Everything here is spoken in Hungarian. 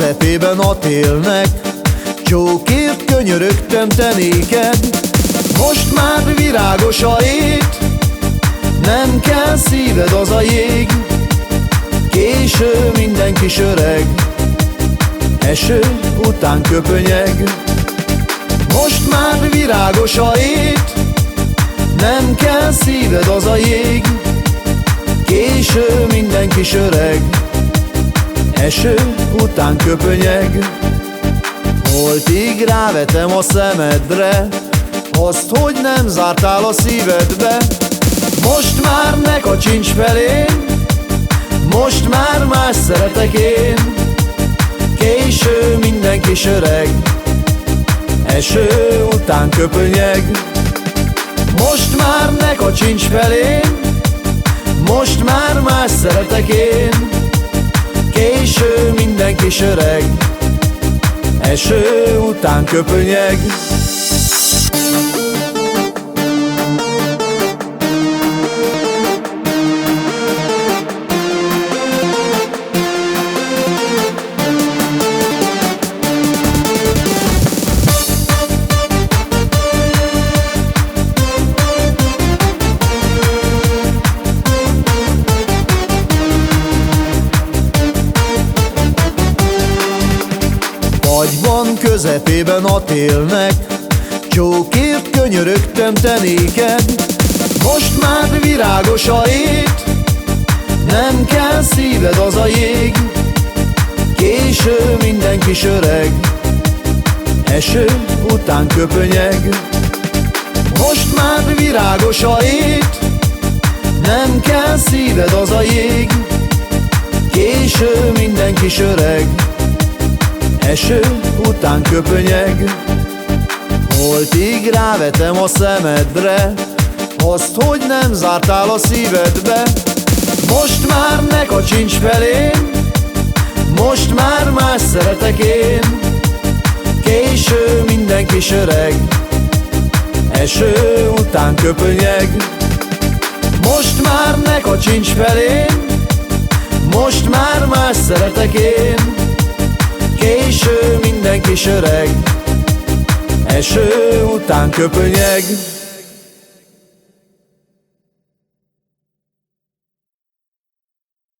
közepében ott élnek Csókért könyörögtem te néked. Most már virágos a ét Nem kell szíved az a jég. Késő mindenki söreg Eső után köpönyeg. Most már virágos a ét Nem kell szíved az a jég. Késő mindenki söreg Eső után köpönyeg. Holtig rávetem a szemedre Azt, hogy nem zártál a szívedbe. Most már ne kacsincs felém Most már más szeretek én. Késő mindenki söreg Eső után köpönyeg. Most már ne kacsincs felém Most már más szeretek én Késő mindenki söreg Eső után köpönyeg Agyban közepében ott élnek Csókért könyörögtem te néked. Most már virágos a ét Nem kell szíved az a jég. Késő mindenki söreg Eső után köpönyeg. Most már virágos a ét Nem kell szíved az a jég. Késő mindenki söreg Eső után köpönyeg. Holtig rávetem a szemedre Azt, hogy nem zártál a szívedbe. Most már ne kacsincs felém Most már más szeretek én. Késő mindenki söreg Eső után köpönyeg. Most már ne kacsincs felém Most már más szeretek én Késő mindenki söreg Eső után köpönyeg